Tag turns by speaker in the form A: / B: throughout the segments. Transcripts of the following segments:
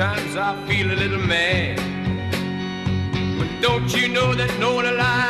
A: sometimes I feel a little mad. But don't you know that no one alive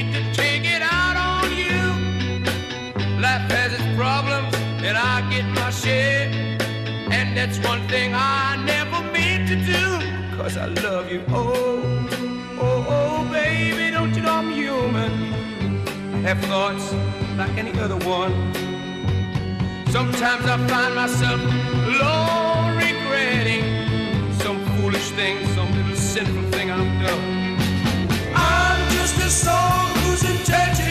A: Life has its problems, and I get my share. And that's one thing I never mean to do, cause I love you. Oh, oh, oh, baby, don't you know I'm human? Have thoughts like any other one. Sometimes I find myself alone regretting some foolish thing, some little sinful thing I've done. I'm just a soul whose intentions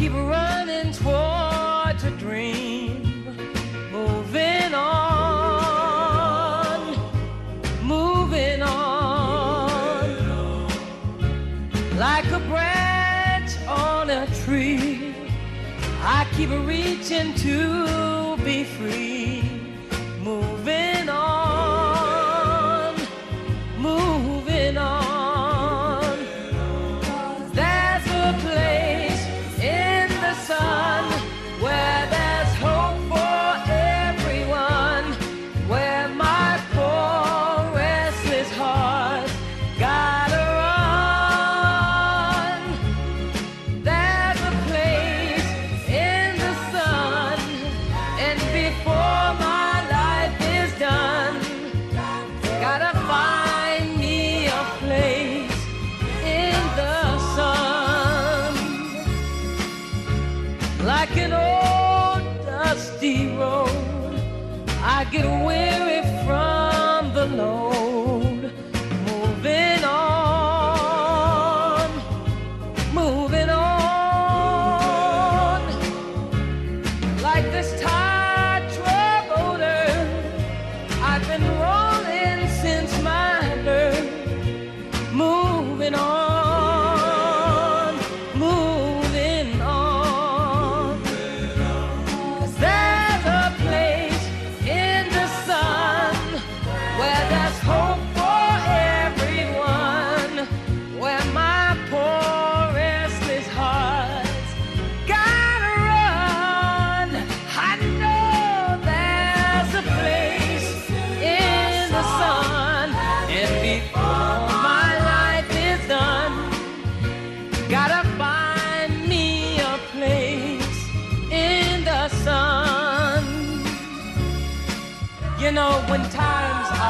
B: keep running towards a dream, moving on, moving on, like a branch on a tree. I keep reaching to.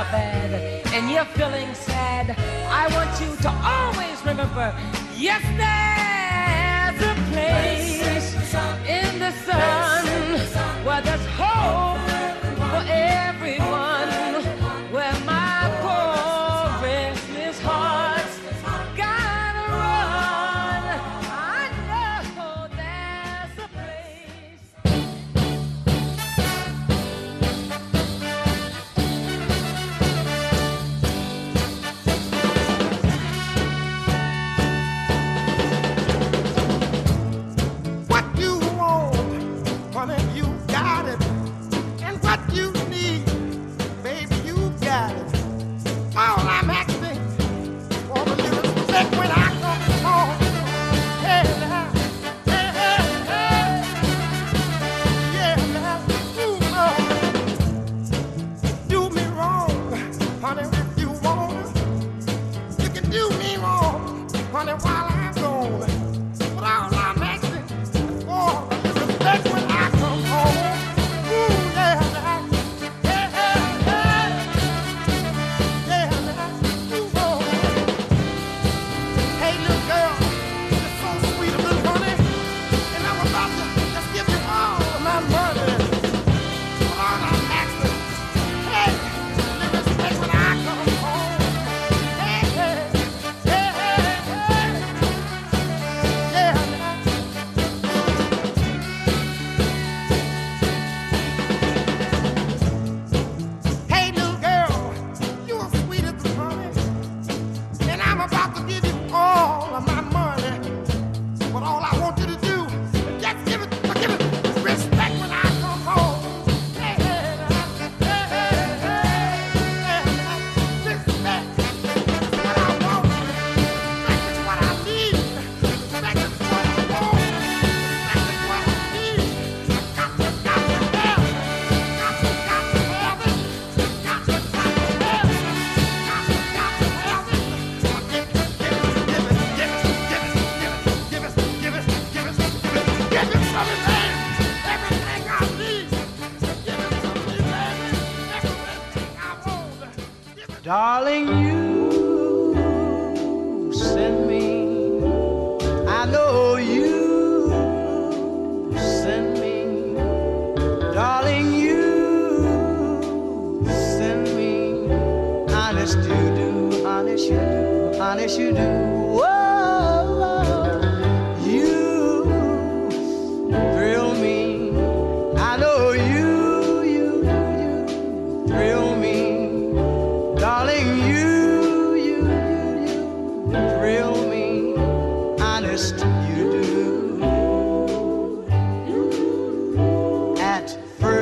B: are bad and you're feeling sad, I want you to always remember
C: yesterday.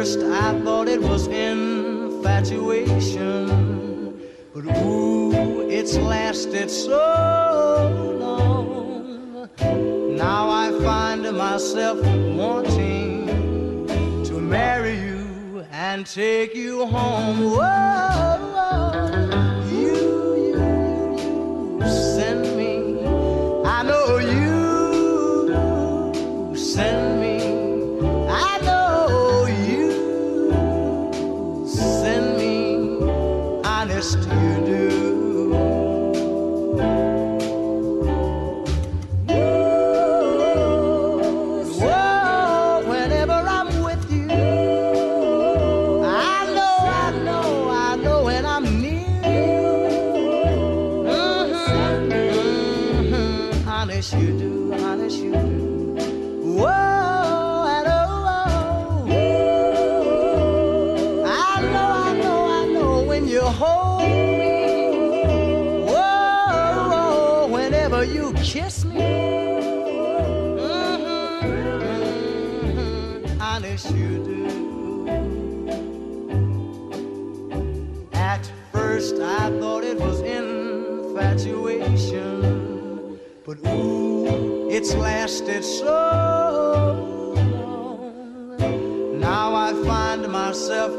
C: first I thought it was infatuation, but ooh, it's lasted so long. Now I find myself wanting to marry you and take you home. Whoa, whoa. good. It's lasted so long. Now I find myself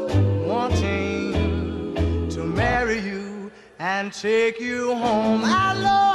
C: wanting to marry you and take you home. I
D: love.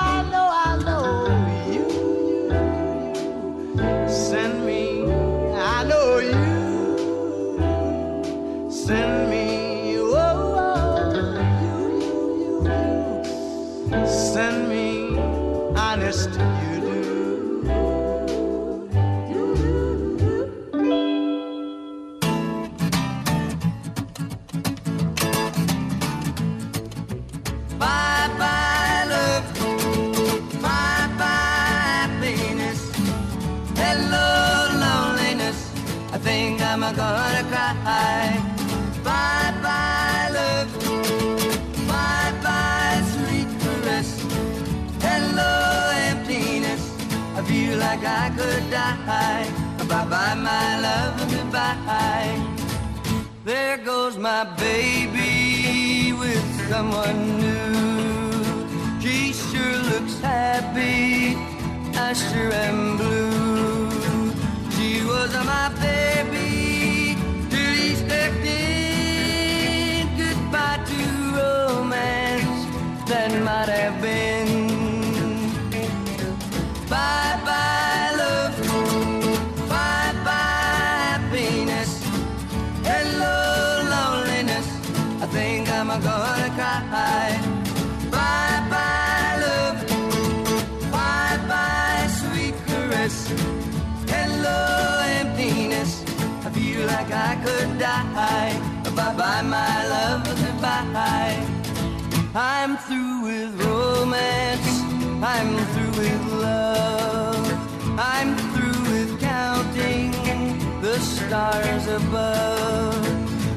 D: stars above.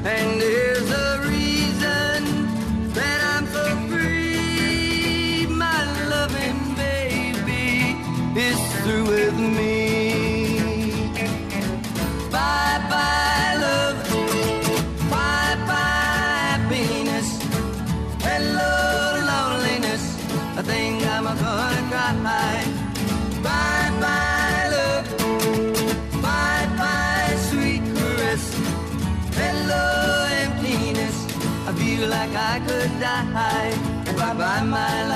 D: And there's a reason that I'm so free. My loving baby is through with me. my life.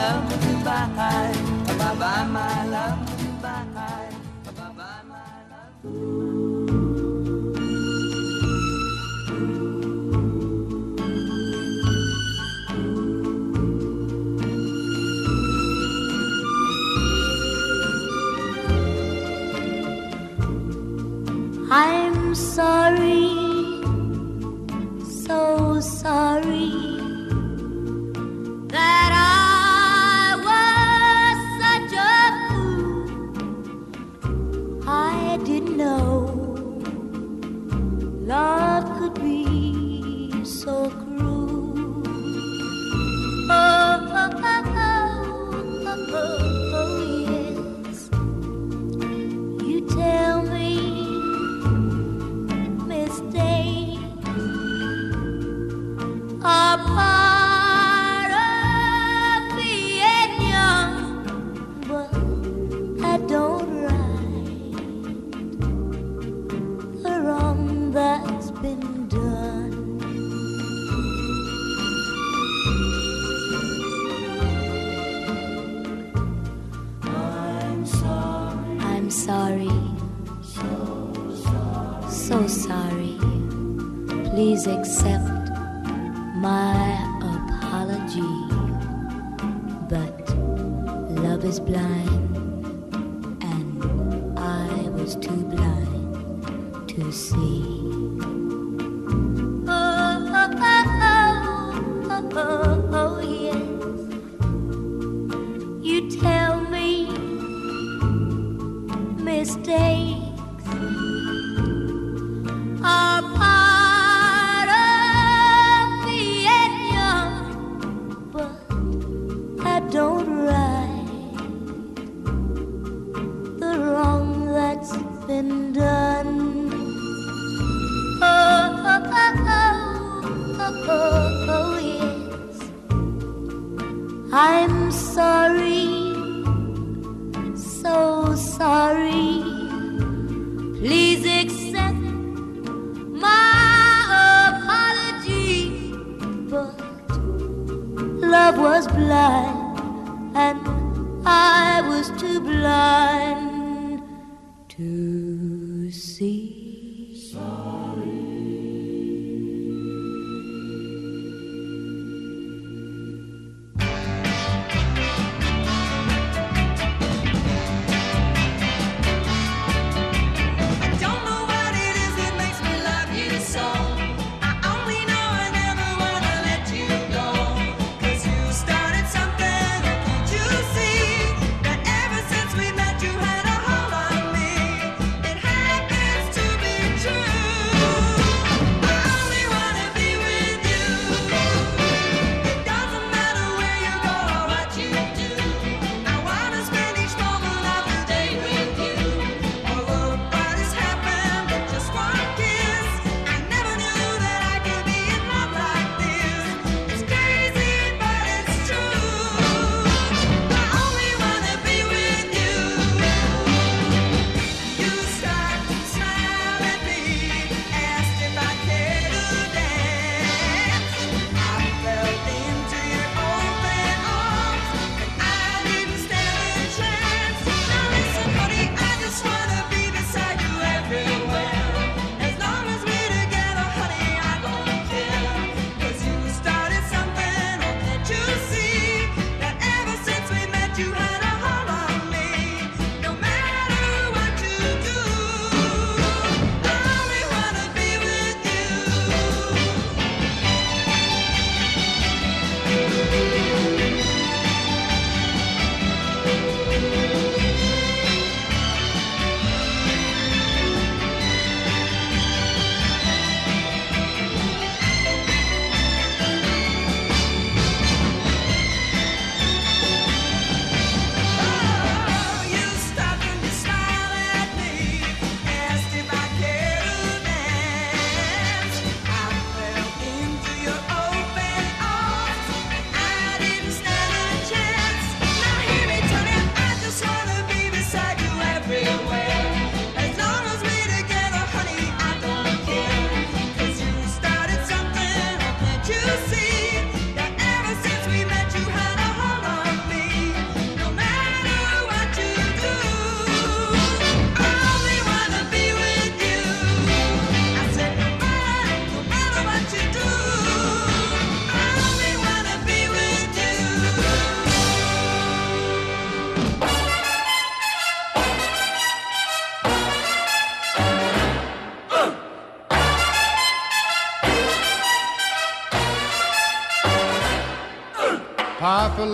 D: please accept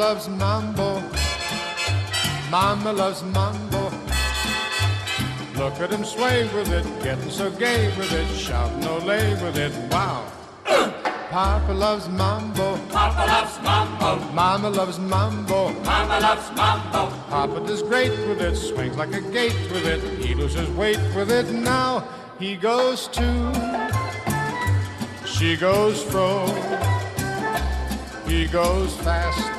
E: loves mambo. Mama loves mambo. Look at him sway with it, getting so gay with it, shout no ole with it. Wow. Papa loves mambo.
A: Papa loves mambo.
E: Mama loves mambo.
A: Mama loves mambo.
E: Papa does great with it, swings like a gate with it. He loses weight with it. Now he goes to. She goes fro. He goes fast.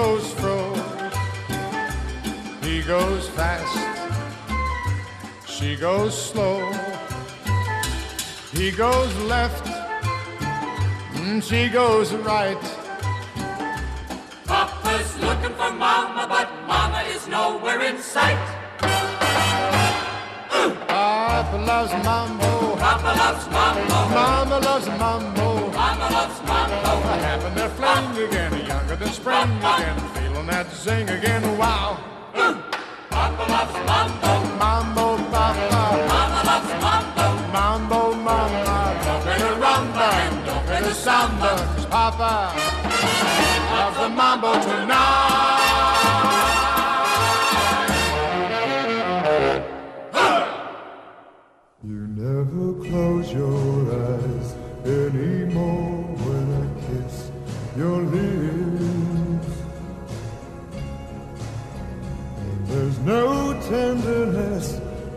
E: Goes fro. He goes fast, she goes slow. He goes left, and she goes right.
A: Papa's looking for Mama, but Mama is nowhere in sight.
E: Papa loves mambo,
A: Papa loves mambo.
E: Mama loves mambo.
A: Mama loves mambo.
E: Having their fling again, younger than spring again, feeling that zing again. Wow,
A: Papa loves mambo.
E: mambo, papa.
A: Mama loves mambo.
E: Mambo, mama, don't play the rumba and don't play the samba, Papa loves the mambo tonight.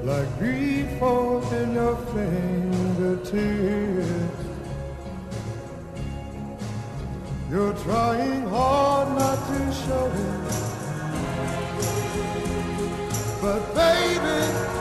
F: Like grief in your fingertips. You're trying hard not to show it. But baby,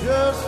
F: just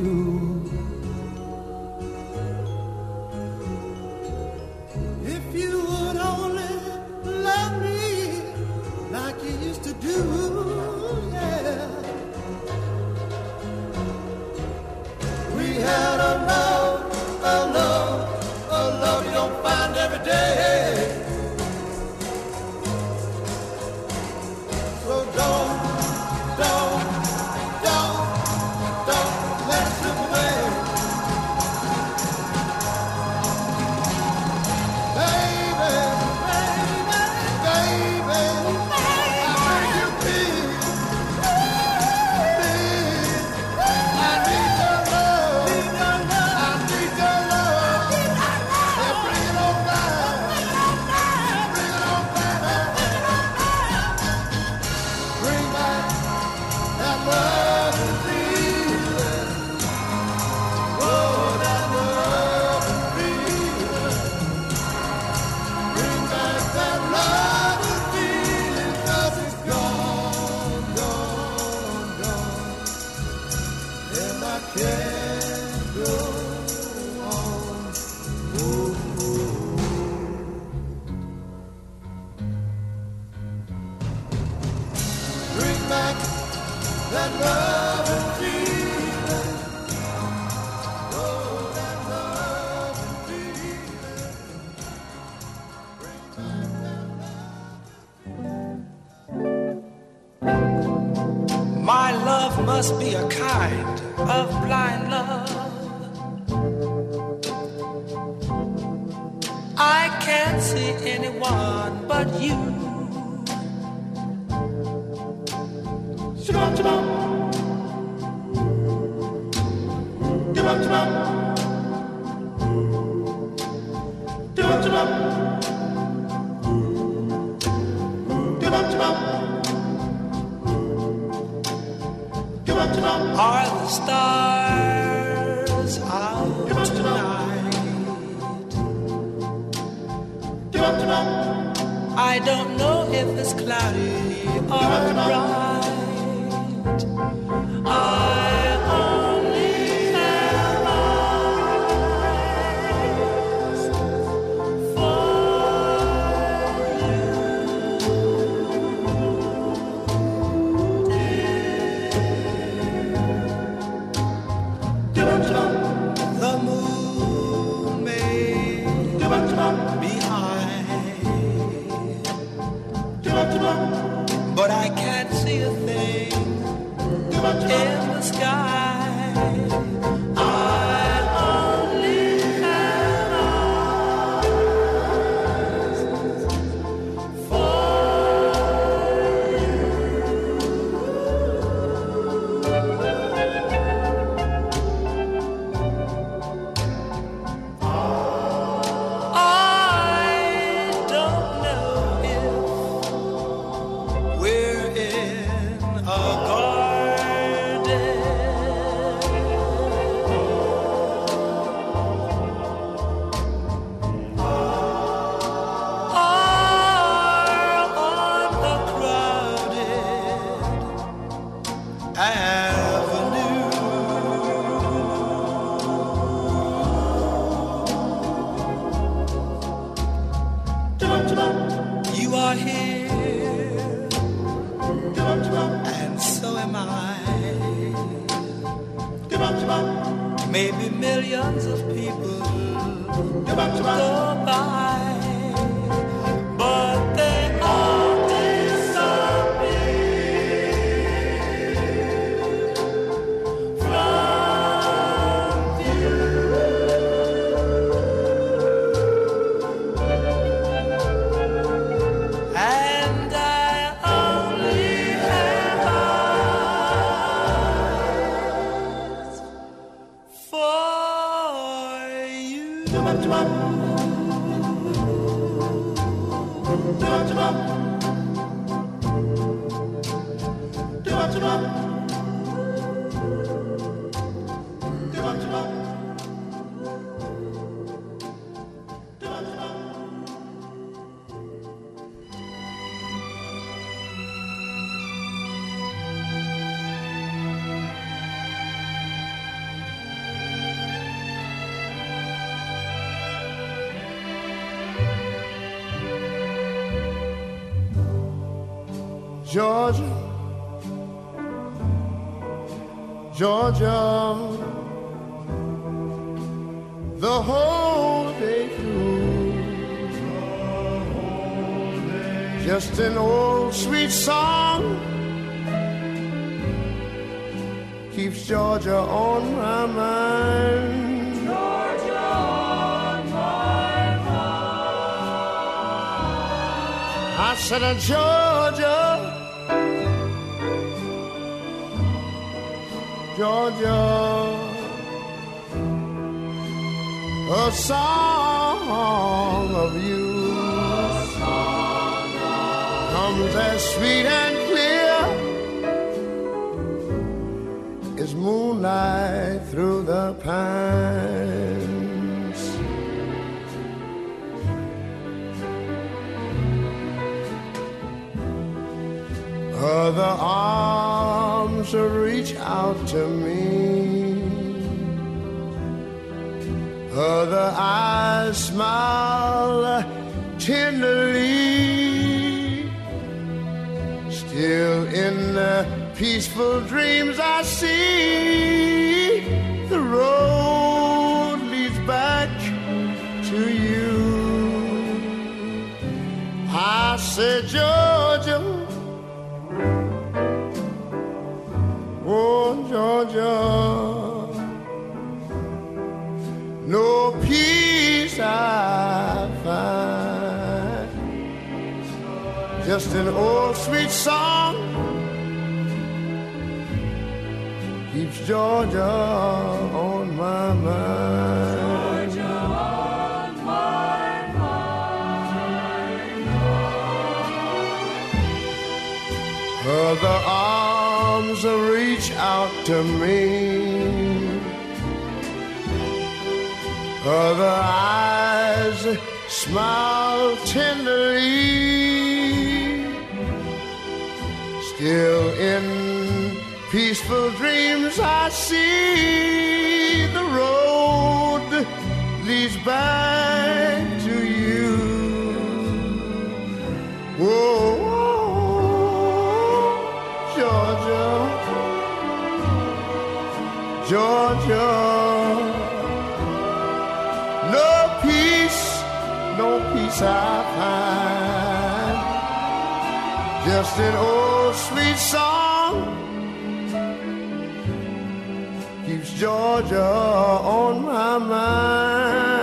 G: see anyone but you.
H: just an old sweet song keeps Georgia on my mind. Georgia on my mind. I said, "A Georgia, Georgia, a song of you. as sweet and clear as moonlight through the pines. Other arms reach out to me. Other eyes smile tenderly. Still in the peaceful dreams I see the road leads back to you. I said,
B: Joe. just an old sweet song keeps Georgia on my mind. Georgia on my mind. Her arms reach out to me. Her eyes smile tenderly. Still in peaceful dreams I see the road leads back to you. Whoa, Georgia, Georgia. No peace, no peace I find. Just an old sweet song keeps Georgia on my mind.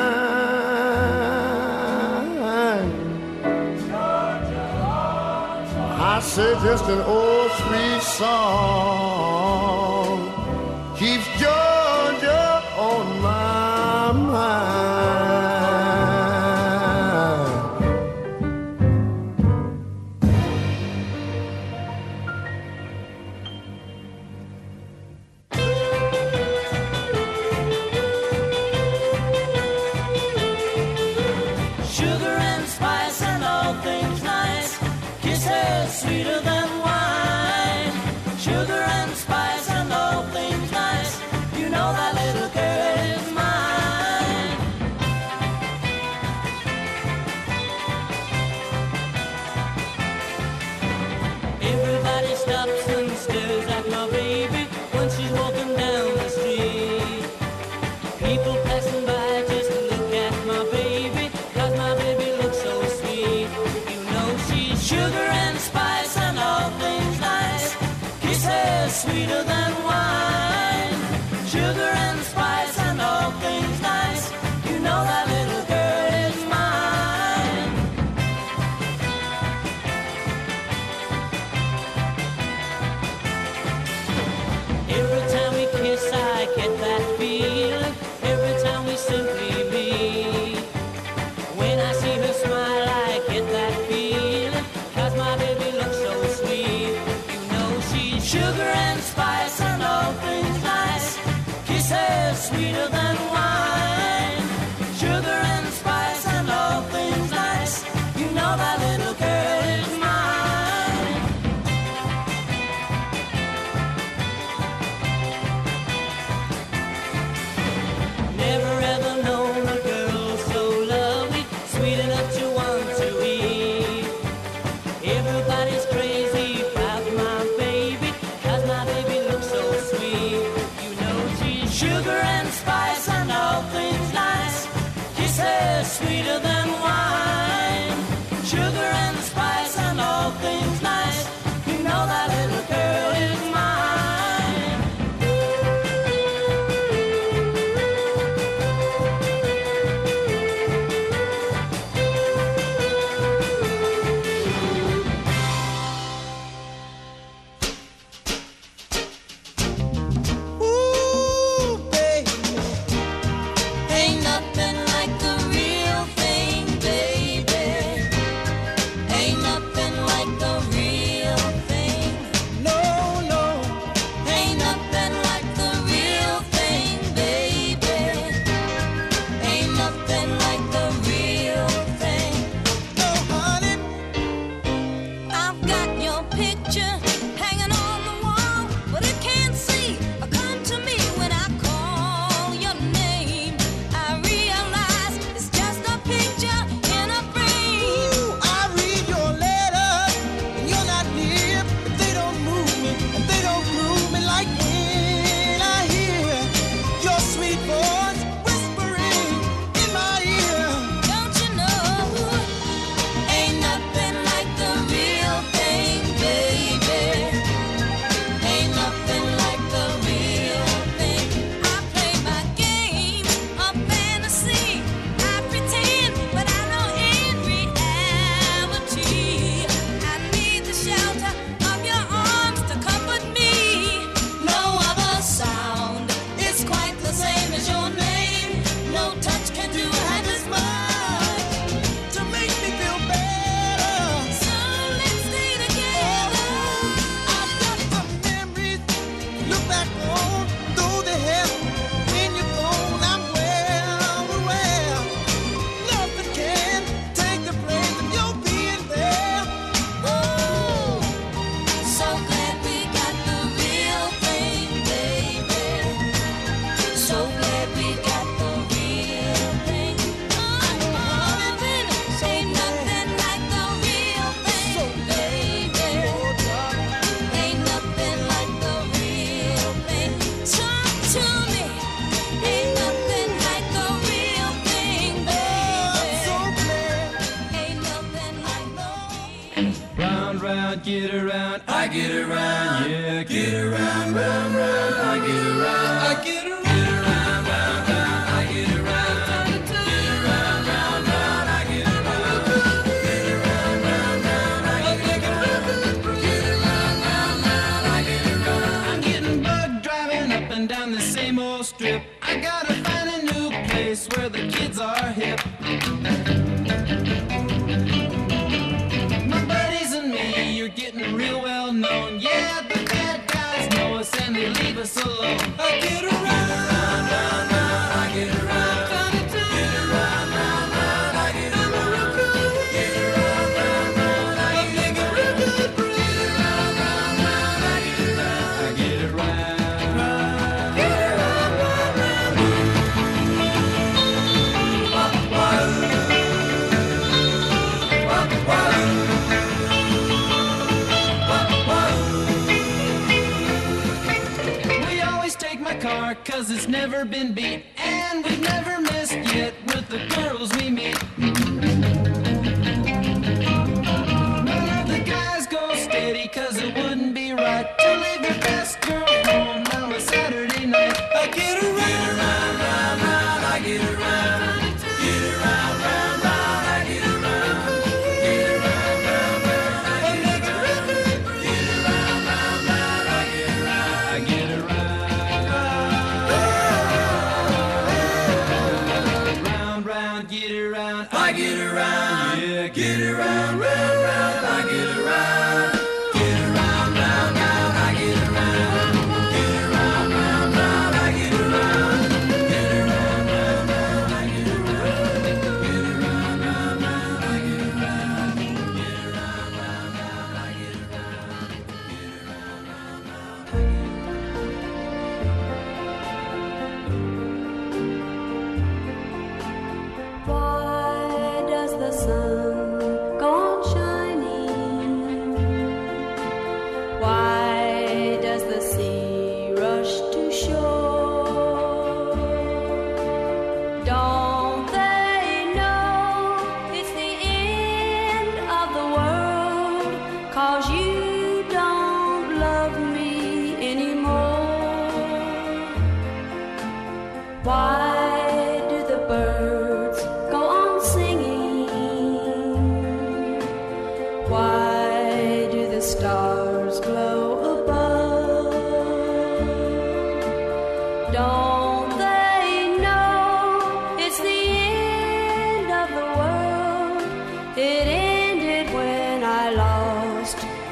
B: Georgia, I say just an old sweet song.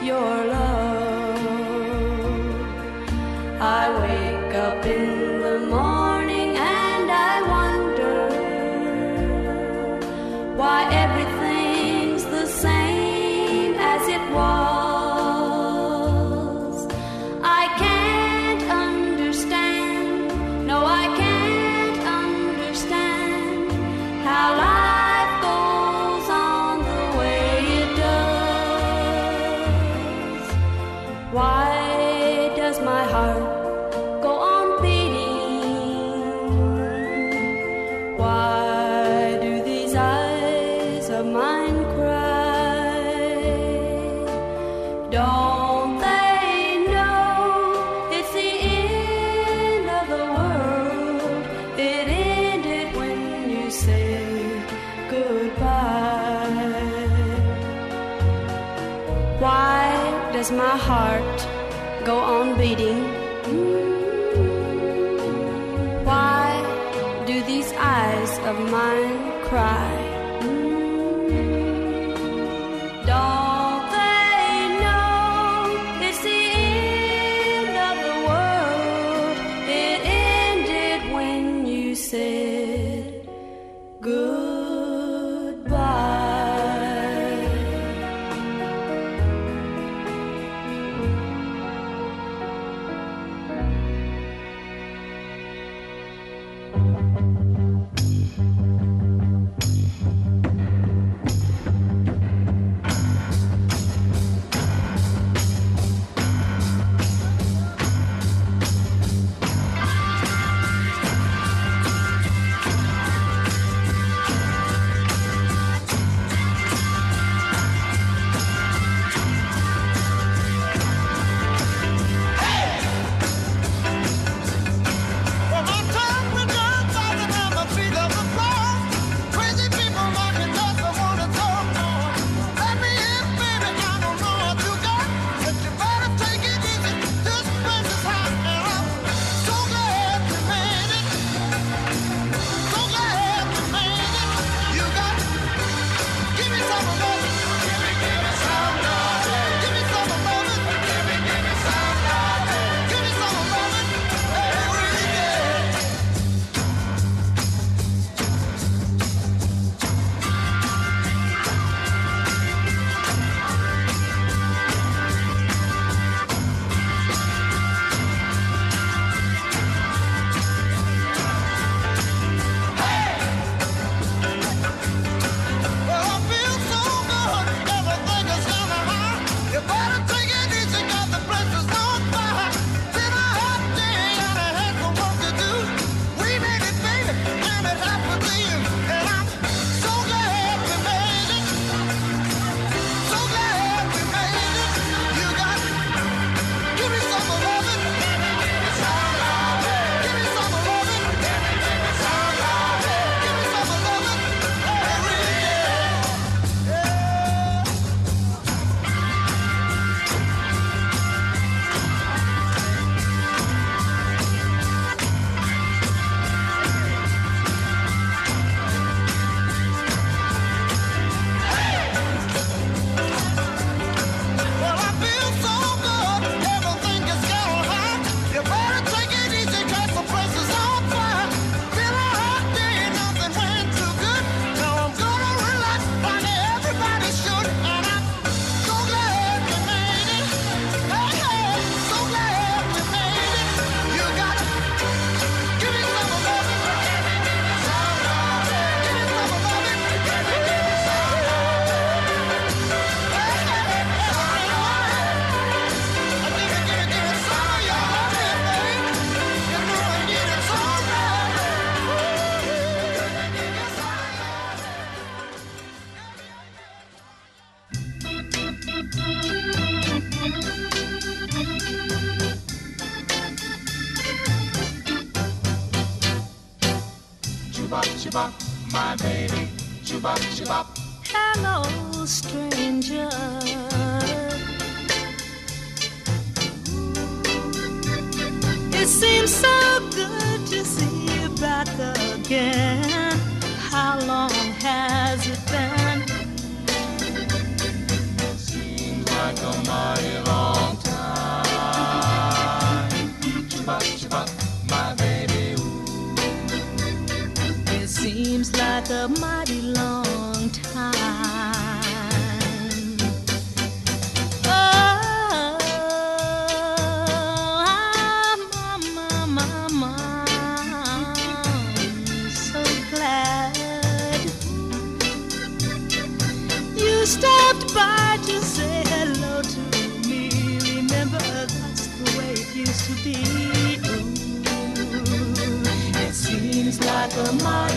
I: Your
J: love.
B: Like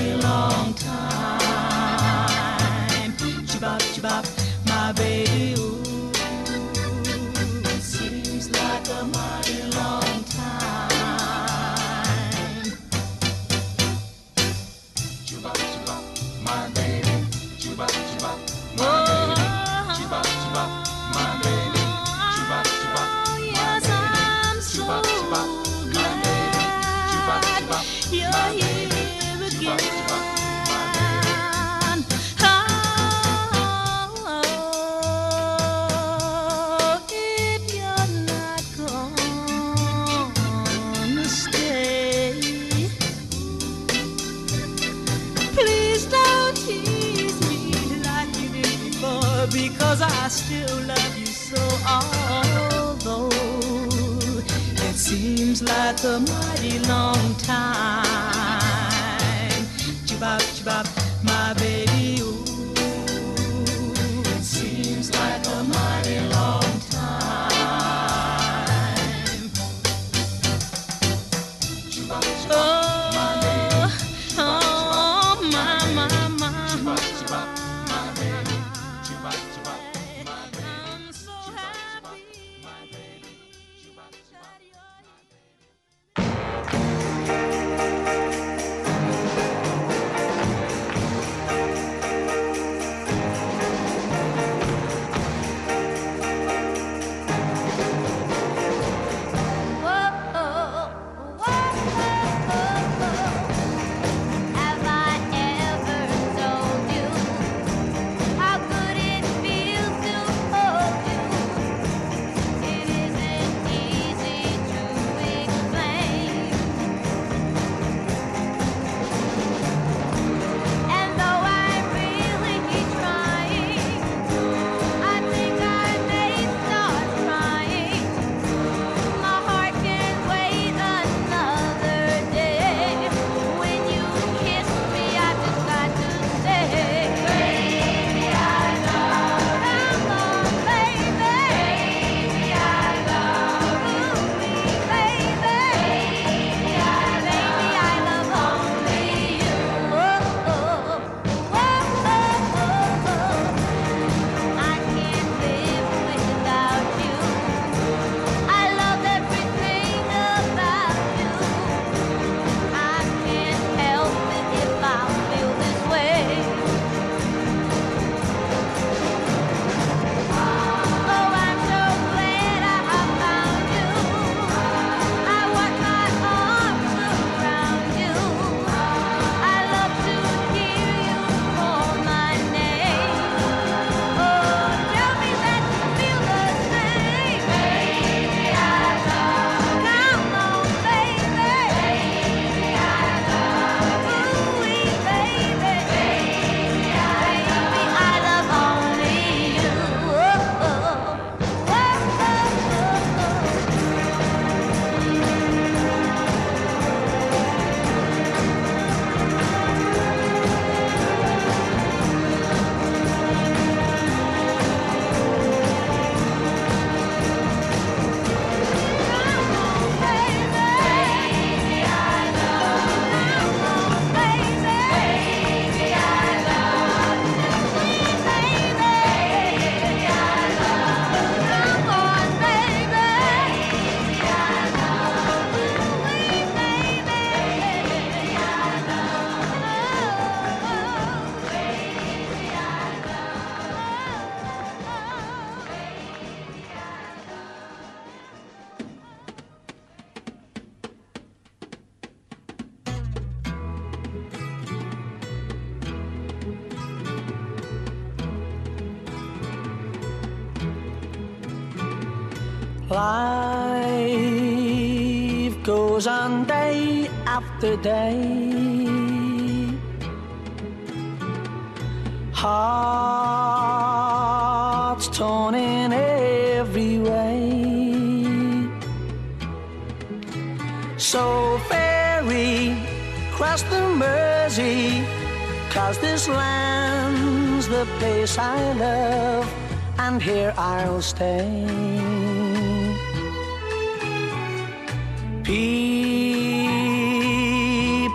K: after day. Hearts torn in every way. So ferry cross the Mersey, cause this land's the place I love, and here I'll stay.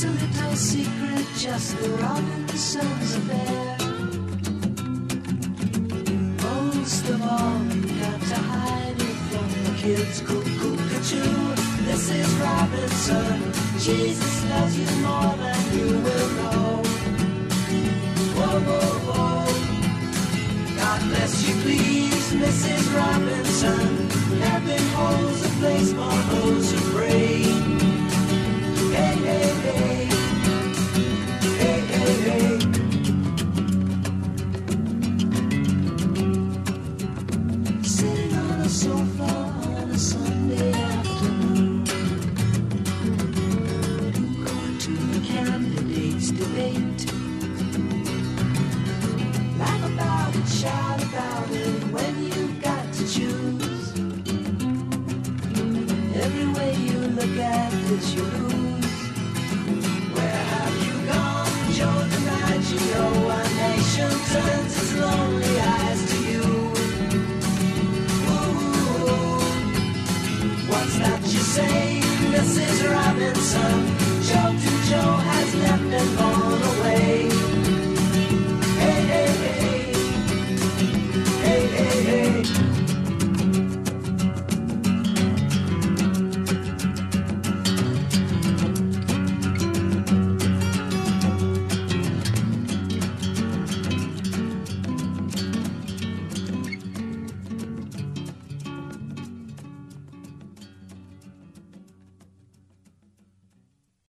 L: It's a little secret, just the Robinsons affair. Most of all, you got to hide it from the kids. Cuckoo, this is Robinson. Jesus loves you more than you will know. Whoa, whoa, whoa. God bless you, please, Mrs. Robinson. Heaven holds a place for those who pray.